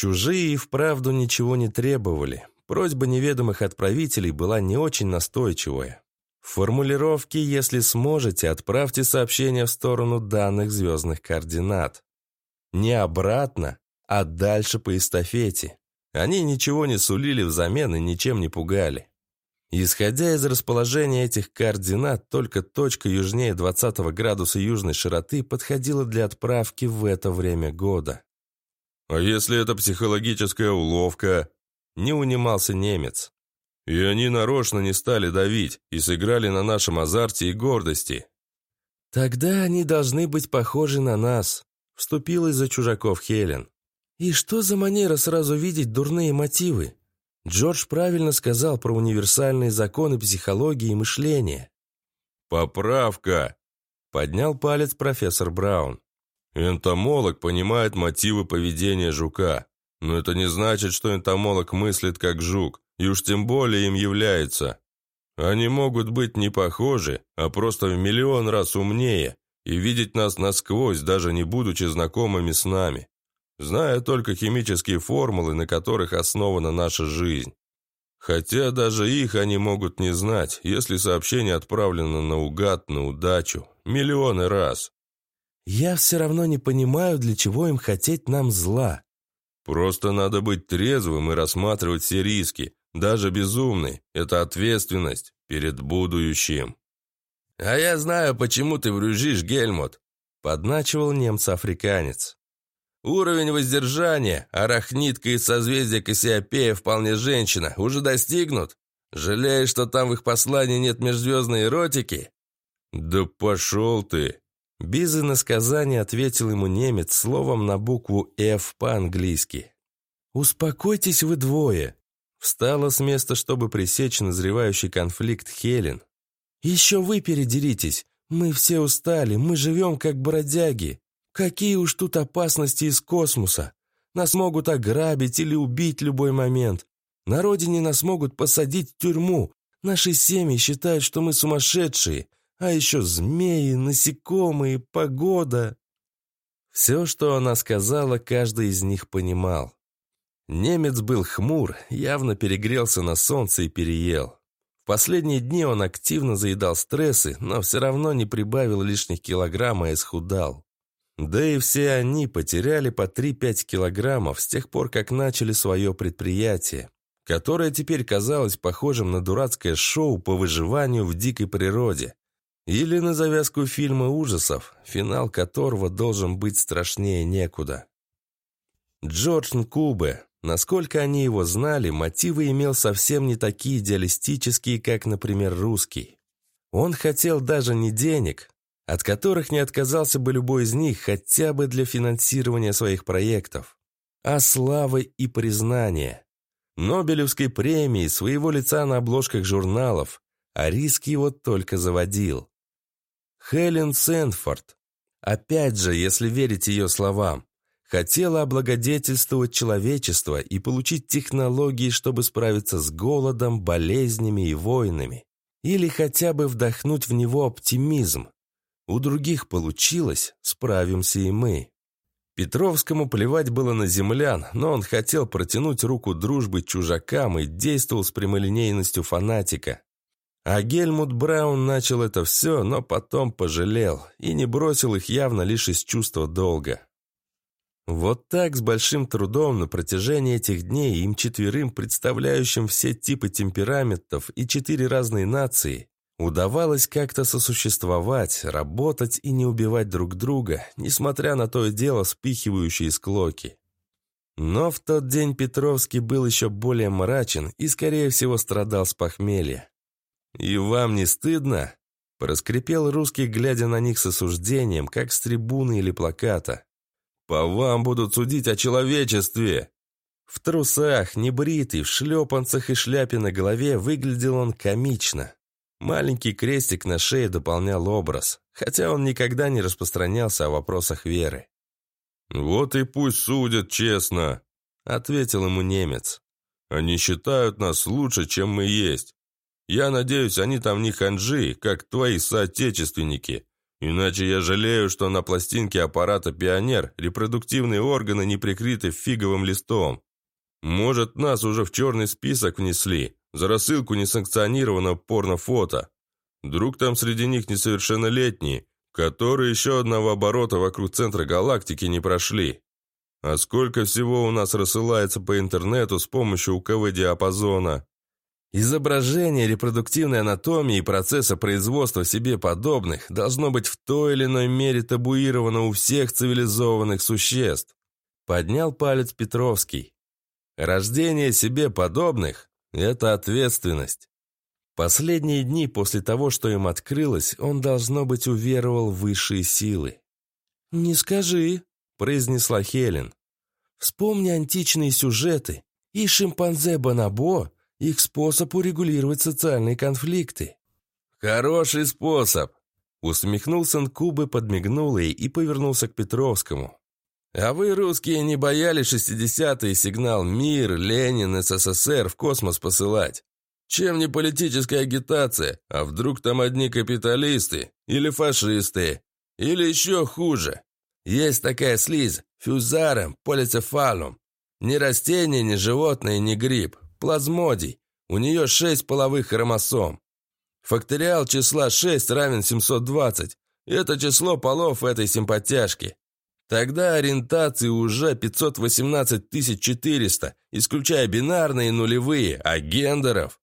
Чужие и вправду ничего не требовали. Просьба неведомых отправителей была не очень настойчивая. В формулировке «если сможете, отправьте сообщение в сторону данных звездных координат». Не обратно, а дальше по эстафете. Они ничего не сулили взамен и ничем не пугали. Исходя из расположения этих координат, только точка южнее 20 градуса южной широты подходила для отправки в это время года. «А если это психологическая уловка?» Не унимался немец. «И они нарочно не стали давить и сыграли на нашем азарте и гордости». «Тогда они должны быть похожи на нас», — вступила из-за чужаков Хелен. «И что за манера сразу видеть дурные мотивы? Джордж правильно сказал про универсальные законы психологии и мышления. «Поправка!» – поднял палец профессор Браун. «Энтомолог понимает мотивы поведения жука, но это не значит, что энтомолог мыслит как жук, и уж тем более им является. Они могут быть не похожи, а просто в миллион раз умнее и видеть нас насквозь, даже не будучи знакомыми с нами зная только химические формулы, на которых основана наша жизнь. Хотя даже их они могут не знать, если сообщение отправлено наугад, на удачу, миллионы раз. «Я все равно не понимаю, для чего им хотеть нам зла». «Просто надо быть трезвым и рассматривать все риски, даже безумный. Это ответственность перед будущим». «А я знаю, почему ты врюжишь, Гельмут», — подначивал немца-африканец. Уровень воздержания, арахнитка из созвездия Кассиопея вполне женщина, уже достигнут? Жалеешь, что там в их послании нет межзвездной эротики?» «Да пошел ты!» Без иносказания ответил ему немец словом на букву «Ф» по-английски. «Успокойтесь вы двое!» Встала с места, чтобы пресечь назревающий конфликт Хелен. «Еще вы передеритесь. Мы все устали, мы живем как бродяги. Какие уж тут опасности из космоса? Нас могут ограбить или убить любой момент. На родине нас могут посадить в тюрьму. Наши семьи считают, что мы сумасшедшие. А еще змеи, насекомые, погода. Все, что она сказала, каждый из них понимал. Немец был хмур, явно перегрелся на солнце и переел. В последние дни он активно заедал стрессы, но все равно не прибавил лишних килограмм, а исхудал. Да и все они потеряли по 3-5 килограммов с тех пор, как начали свое предприятие, которое теперь казалось похожим на дурацкое шоу по выживанию в дикой природе. Или на завязку фильма ужасов, финал которого должен быть страшнее некуда. Джордж Нкубе, насколько они его знали, мотивы имел совсем не такие идеалистические, как, например, русский. Он хотел даже не денег, от которых не отказался бы любой из них хотя бы для финансирования своих проектов, а славы и признания. Нобелевской премии, своего лица на обложках журналов, а риск его только заводил. Хелен Сэнфорд, опять же, если верить ее словам, хотела облагодетельствовать человечество и получить технологии, чтобы справиться с голодом, болезнями и войнами. Или хотя бы вдохнуть в него оптимизм, у других получилось, справимся и мы. Петровскому плевать было на землян, но он хотел протянуть руку дружбы чужакам и действовал с прямолинейностью фанатика. А Гельмут Браун начал это все, но потом пожалел и не бросил их явно лишь из чувства долга. Вот так с большим трудом на протяжении этих дней им четверым, представляющим все типы темпераментов и четыре разные нации, Удавалось как-то сосуществовать, работать и не убивать друг друга, несмотря на то и дело спихивающие склоки. Но в тот день Петровский был еще более мрачен и, скорее всего, страдал с похмелья. «И вам не стыдно?» – проскрипел русский, глядя на них с осуждением, как с трибуны или плаката. «По вам будут судить о человечестве!» В трусах, небритый, в шлепанцах и шляпе на голове выглядел он комично. Маленький крестик на шее дополнял образ, хотя он никогда не распространялся о вопросах веры. «Вот и пусть судят честно», — ответил ему немец. «Они считают нас лучше, чем мы есть. Я надеюсь, они там не ханжи, как твои соотечественники. Иначе я жалею, что на пластинке аппарата «Пионер» репродуктивные органы не прикрыты фиговым листом. Может, нас уже в черный список внесли за рассылку несанкционированного порнофото. Вдруг там среди них несовершеннолетние, которые еще одного оборота вокруг центра галактики не прошли. А сколько всего у нас рассылается по интернету с помощью УКВ-диапазона? Изображение репродуктивной анатомии и процесса производства себе подобных должно быть в той или иной мере табуировано у всех цивилизованных существ. Поднял палец Петровский. Рождение себе подобных – это ответственность. Последние дни после того, что им открылось, он, должно быть, уверовал в высшие силы. «Не скажи», – произнесла Хелен. «Вспомни античные сюжеты и шимпанзе Бонабо, их способ урегулировать социальные конфликты». «Хороший способ», – усмехнулся Нкубы, подмигнул ей и повернулся к Петровскому. «А вы, русские, не боялись шестидесятые сигнал «Мир», «Ленин», «СССР» в космос посылать? Чем не политическая агитация? А вдруг там одни капиталисты? Или фашисты? Или еще хуже? Есть такая слизь, фюзарем, полицефалум. Ни растение, ни животное, ни гриб. Плазмодий. У нее шесть половых хромосом. Факториал числа 6 равен 720. Это число полов этой симпатяшки. Тогда ориентации уже 518 400, исключая бинарные нулевые, а гендеров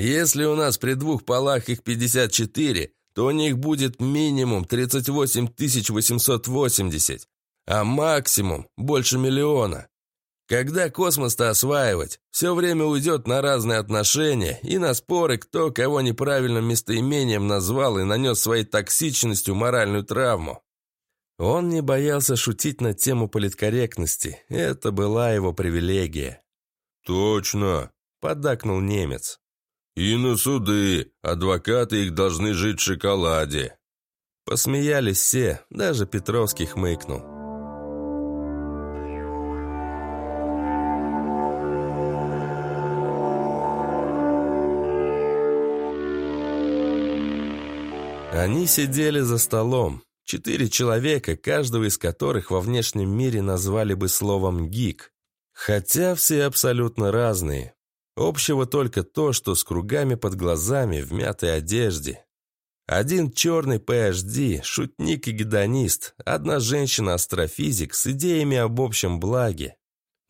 если у нас при двух полах их 54, то у них будет минимум 38 880, а максимум больше миллиона. Когда космос-то осваивать, все время уйдет на разные отношения и на споры, кто кого неправильным местоимением назвал и нанес своей токсичностью моральную травму. Он не боялся шутить на тему политкорректности. Это была его привилегия. «Точно», — поддакнул немец. «И на суды. Адвокаты их должны жить в шоколаде». Посмеялись все, даже Петровский хмыкнул. Они сидели за столом. Четыре человека, каждого из которых во внешнем мире назвали бы словом «гик». Хотя все абсолютно разные. Общего только то, что с кругами под глазами в мятой одежде. Один черный PhD, шутник и гедонист, одна женщина-астрофизик с идеями об общем благе.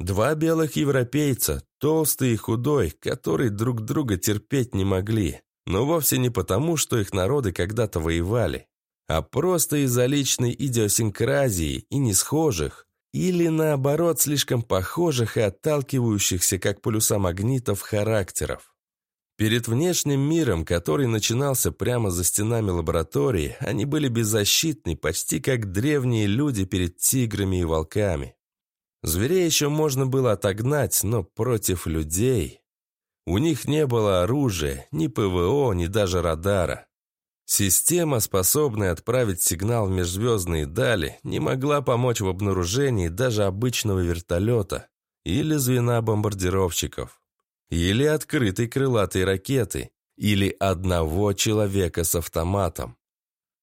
Два белых европейца, толстый и худой, которые друг друга терпеть не могли, но вовсе не потому, что их народы когда-то воевали, а просто из-за личной идиосинкразии и несхожих, или, наоборот, слишком похожих и отталкивающихся, как полюса магнитов, характеров. Перед внешним миром, который начинался прямо за стенами лаборатории, они были беззащитны, почти как древние люди перед тиграми и волками. Зверей еще можно было отогнать, но против людей... У них не было оружия, ни ПВО, ни даже радара. Система, способная отправить сигнал в межзвездные дали, не могла помочь в обнаружении даже обычного вертолета или звена бомбардировщиков, или открытой крылатой ракеты, или одного человека с автоматом.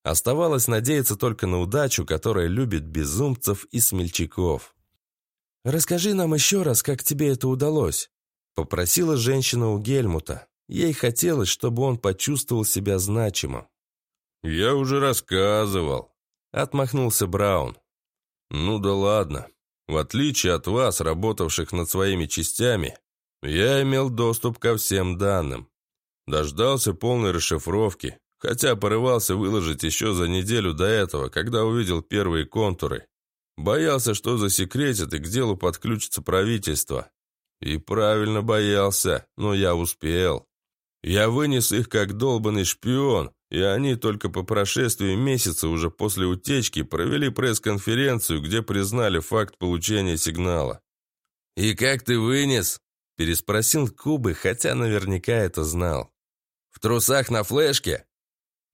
Оставалось надеяться только на удачу, которая любит безумцев и смельчаков. «Расскажи нам еще раз, как тебе это удалось», — попросила женщина у Гельмута. Ей хотелось, чтобы он почувствовал себя значимым. «Я уже рассказывал», — отмахнулся Браун. «Ну да ладно. В отличие от вас, работавших над своими частями, я имел доступ ко всем данным. Дождался полной расшифровки, хотя порывался выложить еще за неделю до этого, когда увидел первые контуры. Боялся, что засекретят и к делу подключится правительство. И правильно боялся, но я успел. Я вынес их как долбанный шпион, и они только по прошествии месяца уже после утечки провели пресс-конференцию, где признали факт получения сигнала. «И как ты вынес?» – переспросил Кубы, хотя наверняка это знал. «В трусах на флешке?»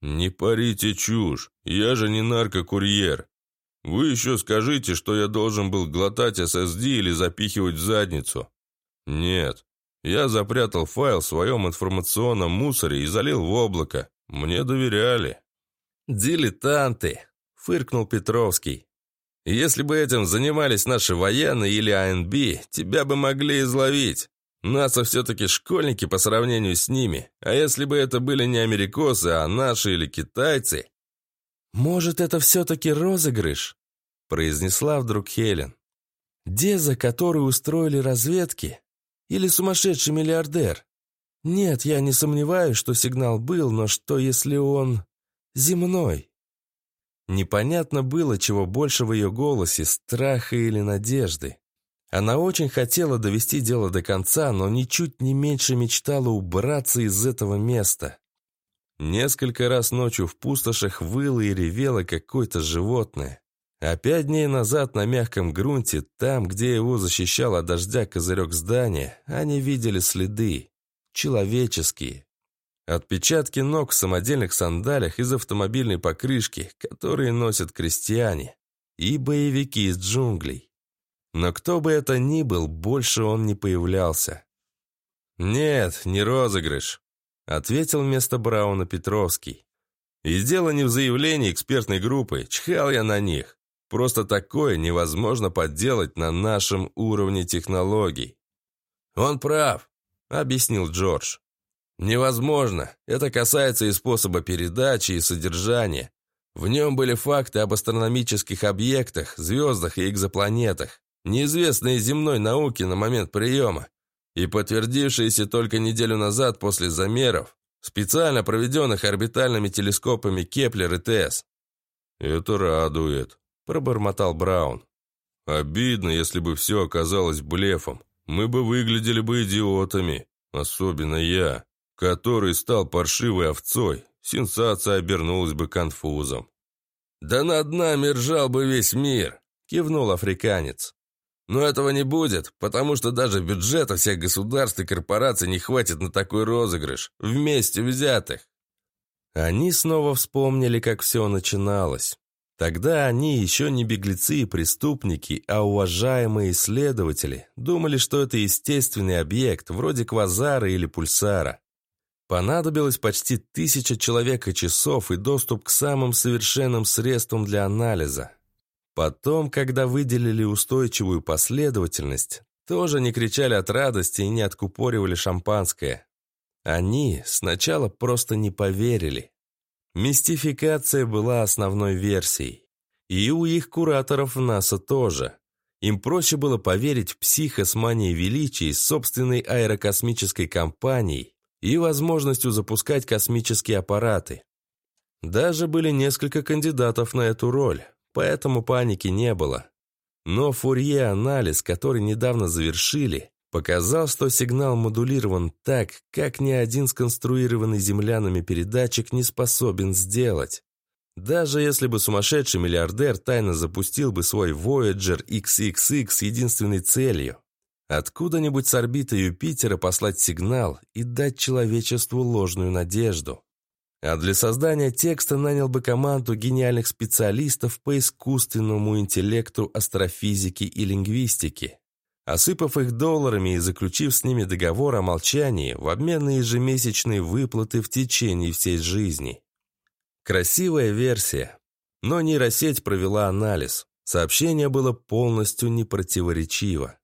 «Не парите чушь, я же не наркокурьер. Вы еще скажите, что я должен был глотать SSD или запихивать в задницу. Нет, я запрятал файл в своем информационном мусоре и залил в облако. Мне доверяли. «Дилетанты!» — фыркнул Петровский. «Если бы этим занимались наши военные или АНБ, тебя бы могли изловить. НАСА все-таки школьники по сравнению с ними. А если бы это были не америкосы, а наши или китайцы...» «Может, это все-таки розыгрыш?» — произнесла вдруг Хелен. «Деза, который устроили разведки? Или сумасшедший миллиардер? Нет, я не сомневаюсь, что сигнал был, но что, если он земной?» Непонятно было, чего больше в ее голосе, страха или надежды. Она очень хотела довести дело до конца, но ничуть не меньше мечтала убраться из этого места. Несколько раз ночью в пустошах выло и ревело какое-то животное. А пять дней назад на мягком грунте, там, где его защищал от дождя козырек здания, они видели следы. Человеческие. Отпечатки ног в самодельных сандалях из автомобильной покрышки, которые носят крестьяне. И боевики из джунглей. Но кто бы это ни был, больше он не появлялся. «Нет, не розыгрыш», — ответил вместо Брауна Петровский. «И дело не в заявлении экспертной группы, чхал я на них. Просто такое невозможно подделать на нашем уровне технологий. «Он прав», — объяснил Джордж. «Невозможно. Это касается и способа передачи, и содержания. В нем были факты об астрономических объектах, звездах и экзопланетах, неизвестные земной науке на момент приема, и подтвердившиеся только неделю назад после замеров, специально проведенных орбитальными телескопами Кеплер и ТЭС. «Это радует», пробормотал Браун. «Обидно, если бы все оказалось блефом. Мы бы выглядели бы идиотами. Особенно я, который стал паршивой овцой. Сенсация обернулась бы конфузом». «Да над нами ржал бы весь мир», — кивнул африканец. «Но этого не будет, потому что даже бюджета всех государств и корпораций не хватит на такой розыгрыш, вместе взятых». Они снова вспомнили, как все начиналось. Тогда они еще не беглецы и преступники, а уважаемые исследователи, думали, что это естественный объект, вроде квазара или пульсара. Понадобилось почти тысяча человек и часов и доступ к самым совершенным средствам для анализа. Потом, когда выделили устойчивую последовательность, тоже не кричали от радости и не откупоривали шампанское. Они сначала просто не поверили. Мистификация была основной версией. И у их кураторов в НАСА тоже. Им проще было поверить в психа с манией величия собственной аэрокосмической компанией и возможностью запускать космические аппараты. Даже были несколько кандидатов на эту роль, поэтому паники не было. Но Фурье-анализ, который недавно завершили, Показал, что сигнал модулирован так, как ни один сконструированный землянами передатчик не способен сделать. Даже если бы сумасшедший миллиардер тайно запустил бы свой Voyager XXX с единственной целью – откуда-нибудь с орбиты Юпитера послать сигнал и дать человечеству ложную надежду. А для создания текста нанял бы команду гениальных специалистов по искусственному интеллекту, астрофизике и лингвистике осыпав их долларами и заключив с ними договор о молчании в обмен на ежемесячные выплаты в течение всей жизни. Красивая версия, но нейросеть провела анализ. Сообщение было полностью непротиворечиво.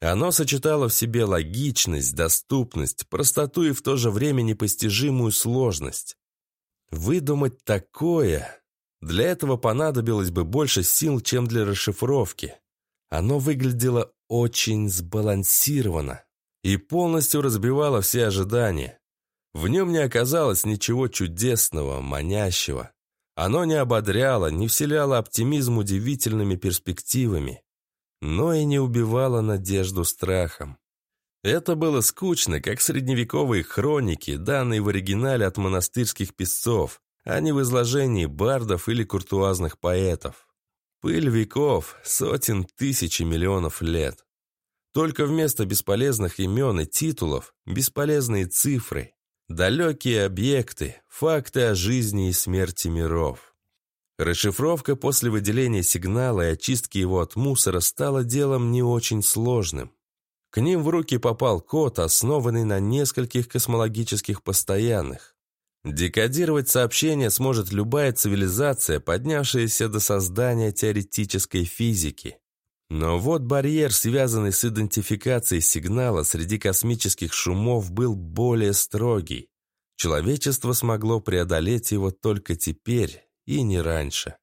Оно сочетало в себе логичность, доступность, простоту и в то же время непостижимую сложность. Выдумать такое... Для этого понадобилось бы больше сил, чем для расшифровки. Оно выглядело очень сбалансировано и полностью разбивало все ожидания. В нем не оказалось ничего чудесного, манящего. Оно не ободряло, не вселяло оптимизм удивительными перспективами, но и не убивало надежду страхом. Это было скучно, как средневековые хроники, данные в оригинале от монастырских песцов, а не в изложении бардов или куртуазных поэтов. Пыль веков, сотен тысяч и миллионов лет. Только вместо бесполезных имен и титулов бесполезные цифры, далекие объекты, факты о жизни и смерти миров. Расшифровка после выделения сигнала и очистки его от мусора стала делом не очень сложным. К ним в руки попал код, основанный на нескольких космологических постоянных. Декодировать сообщения сможет любая цивилизация, поднявшаяся до создания теоретической физики. Но вот барьер, связанный с идентификацией сигнала среди космических шумов, был более строгий. Человечество смогло преодолеть его только теперь и не раньше.